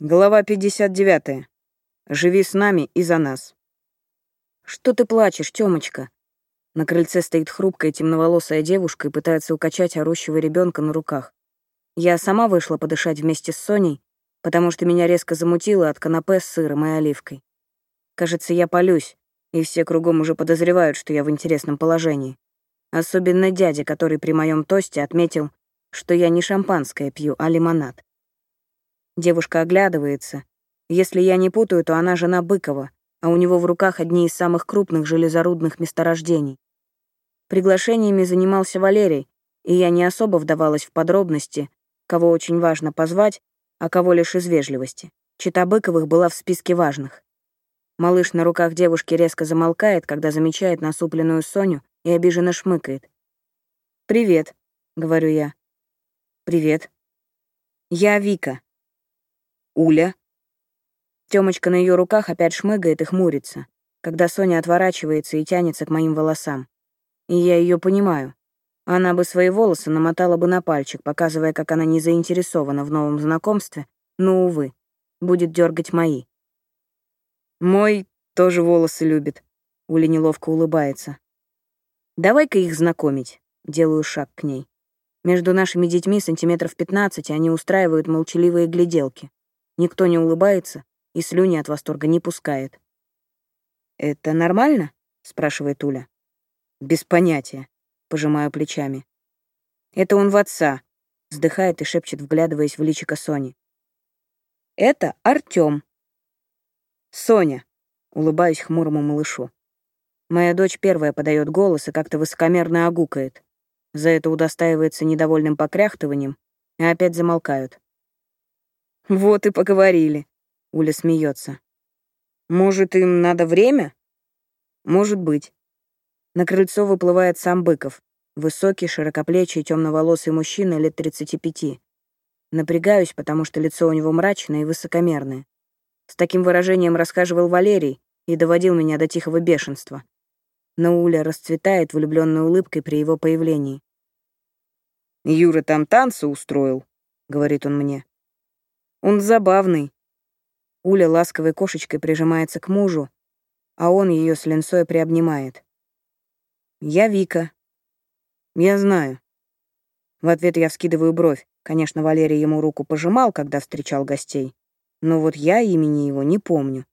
Глава 59. Живи с нами и за нас. Что ты плачешь, Тёмочка? На крыльце стоит хрупкая темноволосая девушка и пытается укачать орущего ребенка на руках. Я сама вышла подышать вместе с Соней, потому что меня резко замутило от канапе с сыром и оливкой. Кажется, я полюсь, и все кругом уже подозревают, что я в интересном положении. Особенно дядя, который при моем тосте отметил, что я не шампанское пью, а лимонад. Девушка оглядывается. Если я не путаю, то она жена Быкова, а у него в руках одни из самых крупных железорудных месторождений. Приглашениями занимался Валерий, и я не особо вдавалась в подробности, кого очень важно позвать, а кого лишь из вежливости. Чита Быковых была в списке важных. Малыш на руках девушки резко замолкает, когда замечает насупленную Соню и обиженно шмыкает. «Привет», — говорю я. «Привет». «Я Вика», Уля. Тёмочка на ее руках опять шмыгает и хмурится, когда Соня отворачивается и тянется к моим волосам. И я ее понимаю. Она бы свои волосы намотала бы на пальчик, показывая, как она не заинтересована в новом знакомстве, но, увы, будет дергать мои. Мой тоже волосы любит. Уля неловко улыбается. Давай-ка их знакомить. Делаю шаг к ней. Между нашими детьми сантиметров пятнадцать они устраивают молчаливые гляделки. Никто не улыбается и слюни от восторга не пускает. «Это нормально?» — спрашивает Уля. «Без понятия», — пожимаю плечами. «Это он в отца», — вздыхает и шепчет, вглядываясь в личико Сони. «Это Артём». «Соня», — улыбаюсь хмурому малышу. Моя дочь первая подает голос и как-то высокомерно огукает. За это удостаивается недовольным покряхтыванием, и опять замолкают. Вот и поговорили. Уля смеется. Может, им надо время? Может быть. На крыльцо выплывает сам Быков. Высокий, широкоплечий, темноволосый мужчина лет 35. Напрягаюсь, потому что лицо у него мрачное и высокомерное. С таким выражением расхаживал Валерий и доводил меня до тихого бешенства. Но Уля расцветает влюбленной улыбкой при его появлении. «Юра там танцы устроил», — говорит он мне. Он забавный. Уля ласковой кошечкой прижимается к мужу, а он ее с линцой приобнимает. Я Вика. Я знаю. В ответ я вскидываю бровь. Конечно, Валерий ему руку пожимал, когда встречал гостей. Но вот я имени его не помню.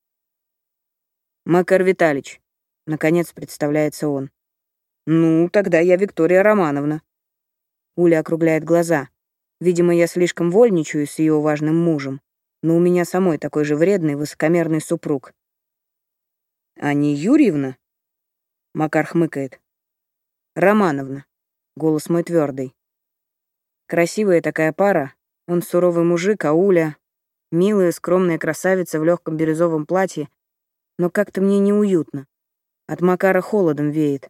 Макар Виталич. Наконец представляется он. Ну, тогда я Виктория Романовна. Уля округляет глаза. Видимо, я слишком вольничаю с ее важным мужем, но у меня самой такой же вредный, высокомерный супруг. «А Юрьевна?» Макар хмыкает. «Романовна». Голос мой твердый. Красивая такая пара. Он суровый мужик, а Уля — милая, скромная красавица в легком бирюзовом платье. Но как-то мне неуютно. От Макара холодом веет.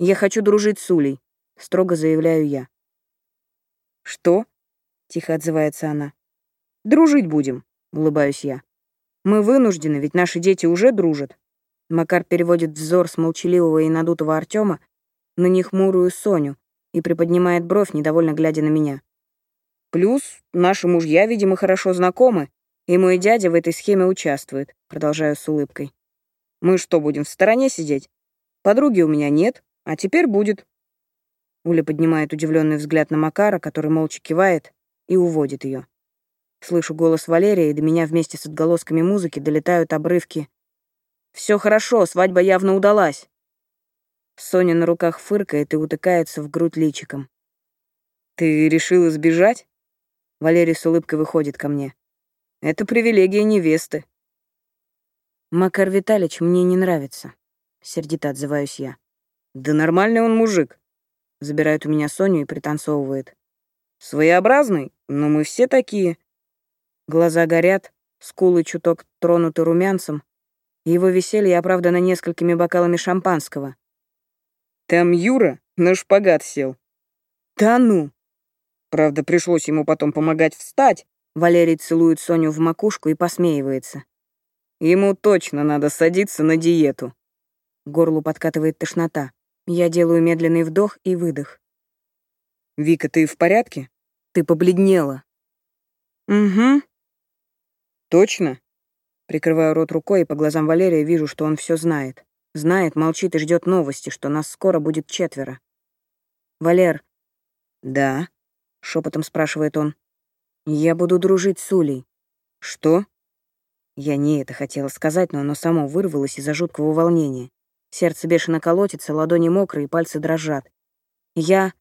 «Я хочу дружить с Улей», — строго заявляю я. «Что?» — тихо отзывается она. «Дружить будем», — улыбаюсь я. «Мы вынуждены, ведь наши дети уже дружат». Макар переводит взор с молчаливого и надутого Артема на нехмурую Соню и приподнимает бровь, недовольно глядя на меня. «Плюс наши мужья, видимо, хорошо знакомы, и мой дядя в этой схеме участвует», — продолжаю с улыбкой. «Мы что, будем в стороне сидеть? Подруги у меня нет, а теперь будет. Уля поднимает удивленный взгляд на Макара, который молча кивает и уводит ее. Слышу голос Валерия, и до меня вместе с отголосками музыки долетают обрывки. Все хорошо, свадьба явно удалась. Соня на руках фыркает и утыкается в грудь личиком. «Ты решила сбежать?» Валерий с улыбкой выходит ко мне. «Это привилегия невесты». «Макар Витальевич мне не нравится», — сердито отзываюсь я. «Да нормальный он мужик. Забирает у меня Соню и пританцовывает. Своеобразный, но мы все такие. Глаза горят, скулы чуток тронуты румянцем. Его веселье оправдано несколькими бокалами шампанского. Там Юра на шпагат сел. Да ну! Правда, пришлось ему потом помогать встать. Валерий целует Соню в макушку и посмеивается. Ему точно надо садиться на диету. Горлу подкатывает тошнота. Я делаю медленный вдох и выдох. «Вика, ты в порядке? Ты побледнела». Угу. Точно? Прикрываю рот рукой и по глазам Валерия вижу, что он все знает. Знает, молчит и ждет новости, что нас скоро будет четверо. Валер. Да? Шепотом спрашивает он. Я буду дружить с Улей. Что? Я не это хотела сказать, но оно само вырвалось из-за жуткого волнения. Сердце бешено колотится, ладони мокрые, пальцы дрожат. Я...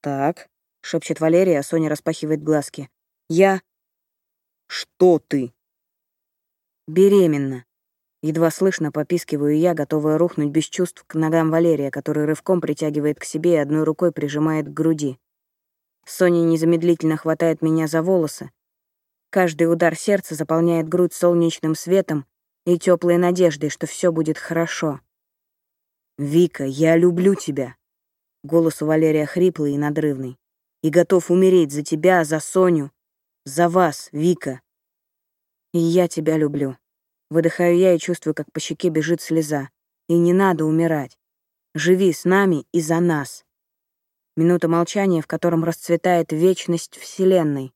Так, шепчет Валерия, а Соня распахивает глазки. Я... Что ты? Беременна. Едва слышно попискиваю я, готовая рухнуть без чувств к ногам Валерия, который рывком притягивает к себе и одной рукой прижимает к груди. Соня незамедлительно хватает меня за волосы. Каждый удар сердца заполняет грудь солнечным светом и теплой надеждой, что все будет хорошо. «Вика, я люблю тебя!» Голос у Валерия хриплый и надрывный. «И готов умереть за тебя, за Соню, за вас, Вика!» «И я тебя люблю!» Выдыхаю я и чувствую, как по щеке бежит слеза. «И не надо умирать! Живи с нами и за нас!» Минута молчания, в котором расцветает вечность Вселенной.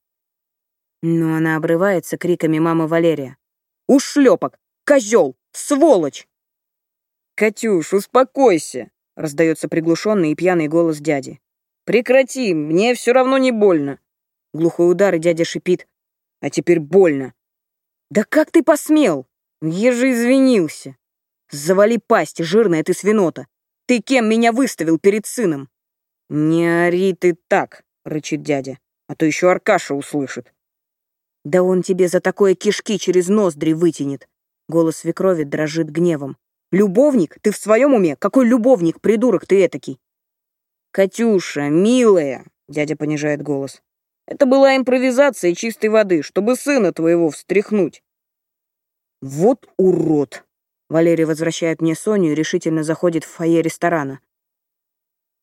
Но она обрывается криками мамы Валерия. «Ушлепок! Козел! Сволочь!» «Катюш, успокойся!» — раздается приглушенный и пьяный голос дяди. «Прекрати, мне все равно не больно!» Глухой удар, и дядя шипит. «А теперь больно!» «Да как ты посмел? Я же извинился!» «Завали пасть, жирная ты свинота! Ты кем меня выставил перед сыном?» «Не ори ты так!» — рычит дядя. «А то еще Аркаша услышит!» «Да он тебе за такое кишки через ноздри вытянет!» Голос свекрови дрожит гневом. Любовник? Ты в своем уме? Какой любовник, придурок ты этакий? Катюша, милая, дядя понижает голос. Это была импровизация чистой воды, чтобы сына твоего встряхнуть. Вот урод. Валерий возвращает мне Соню и решительно заходит в фойе ресторана.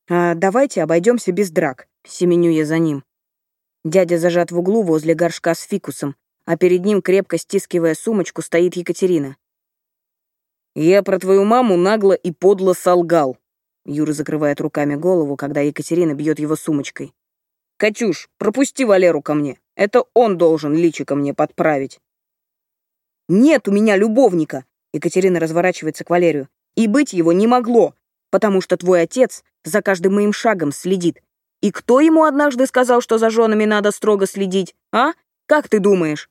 А давайте обойдемся без драк. Семеню я за ним. Дядя зажат в углу возле горшка с фикусом, а перед ним, крепко стискивая сумочку, стоит Екатерина. «Я про твою маму нагло и подло солгал», — Юра закрывает руками голову, когда Екатерина бьет его сумочкой. «Катюш, пропусти Валеру ко мне. Это он должен личико мне подправить». «Нет у меня любовника», — Екатерина разворачивается к Валерию. «И быть его не могло, потому что твой отец за каждым моим шагом следит. И кто ему однажды сказал, что за женами надо строго следить, а? Как ты думаешь?»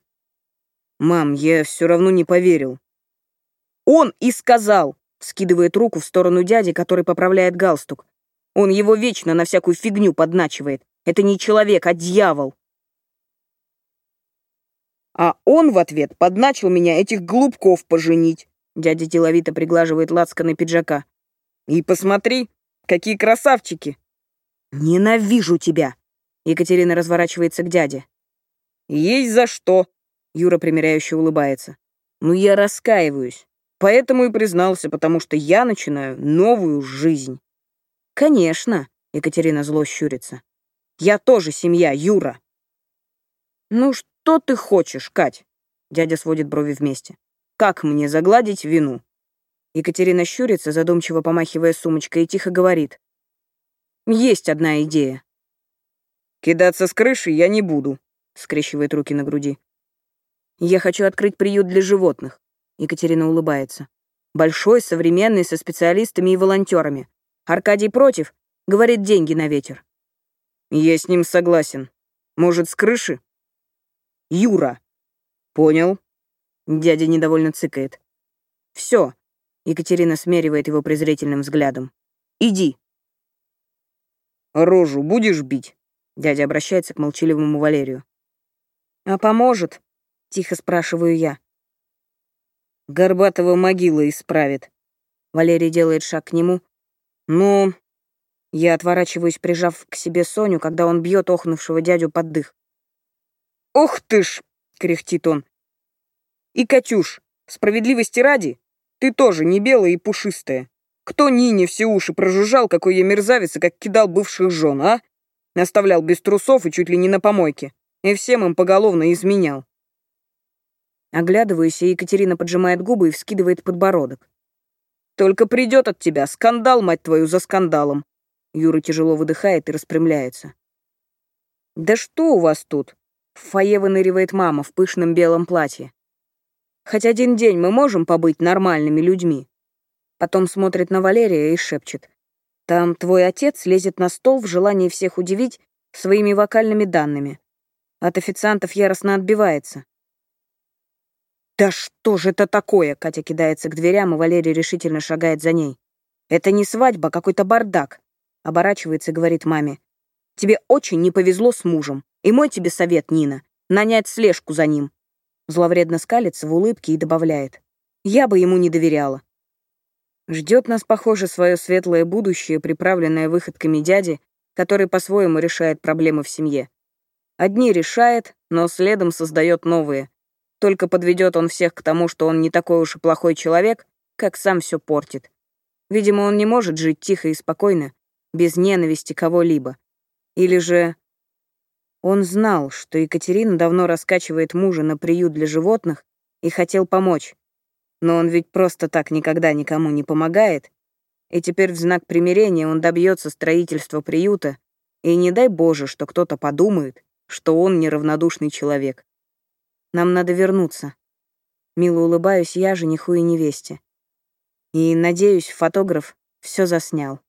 «Мам, я все равно не поверил», он и сказал, скидывает руку в сторону дяди, который поправляет галстук. Он его вечно на всякую фигню подначивает. Это не человек, а дьявол. А он в ответ подначил меня этих глупков поженить. Дядя деловито приглаживает лацканы пиджака. И посмотри, какие красавчики. Ненавижу тебя. Екатерина разворачивается к дяде. Есть за что. Юра примиряюще улыбается. Ну я раскаиваюсь. Поэтому и признался, потому что я начинаю новую жизнь. Конечно, Екатерина зло щурится. Я тоже семья, Юра. Ну что ты хочешь, Кать? Дядя сводит брови вместе. Как мне загладить вину? Екатерина щурится, задумчиво помахивая сумочкой, и тихо говорит. Есть одна идея. Кидаться с крыши я не буду, скрещивает руки на груди. Я хочу открыть приют для животных. Екатерина улыбается. Большой, современный, со специалистами и волонтерами. Аркадий против, говорит деньги на ветер. Я с ним согласен. Может, с крыши? Юра. Понял. Дядя недовольно цыкает. Все. Екатерина смеривает его презрительным взглядом. Иди. Рожу будешь бить? Дядя обращается к молчаливому Валерию. А поможет? Тихо спрашиваю я. Горбатого могила исправит. Валерий делает шаг к нему. Ну, я отворачиваюсь, прижав к себе Соню, когда он бьет охнувшего дядю под дых. «Ох ты ж!» — кряхтит он. «И, Катюш, справедливости ради, ты тоже не белая и пушистая. Кто Нине все уши прожужжал, какой я мерзавец и как кидал бывших жен, а? Наставлял без трусов и чуть ли не на помойке. И всем им поголовно изменял. Оглядываюсь, и Екатерина поджимает губы и вскидывает подбородок. «Только придет от тебя скандал, мать твою, за скандалом!» Юра тяжело выдыхает и распрямляется. «Да что у вас тут?» В фойе выныривает мама в пышном белом платье. Хоть один день мы можем побыть нормальными людьми. Потом смотрит на Валерия и шепчет. Там твой отец лезет на стол в желании всех удивить своими вокальными данными. От официантов яростно отбивается. «Да что же это такое?» Катя кидается к дверям, и Валерий решительно шагает за ней. «Это не свадьба, какой-то бардак», — оборачивается и говорит маме. «Тебе очень не повезло с мужем, и мой тебе совет, Нина, нанять слежку за ним». Зловредно скалится в улыбке и добавляет. «Я бы ему не доверяла». Ждет нас, похоже, свое светлое будущее, приправленное выходками дяди, который по-своему решает проблемы в семье. Одни решает, но следом создает новые. Только подведет он всех к тому, что он не такой уж и плохой человек, как сам все портит. Видимо, он не может жить тихо и спокойно, без ненависти кого-либо. Или же он знал, что Екатерина давно раскачивает мужа на приют для животных и хотел помочь. Но он ведь просто так никогда никому не помогает. И теперь в знак примирения он добьется строительства приюта, и не дай Боже, что кто-то подумает, что он неравнодушный человек. Нам надо вернуться. Мило улыбаюсь я жениху и невесте. И, надеюсь, фотограф все заснял.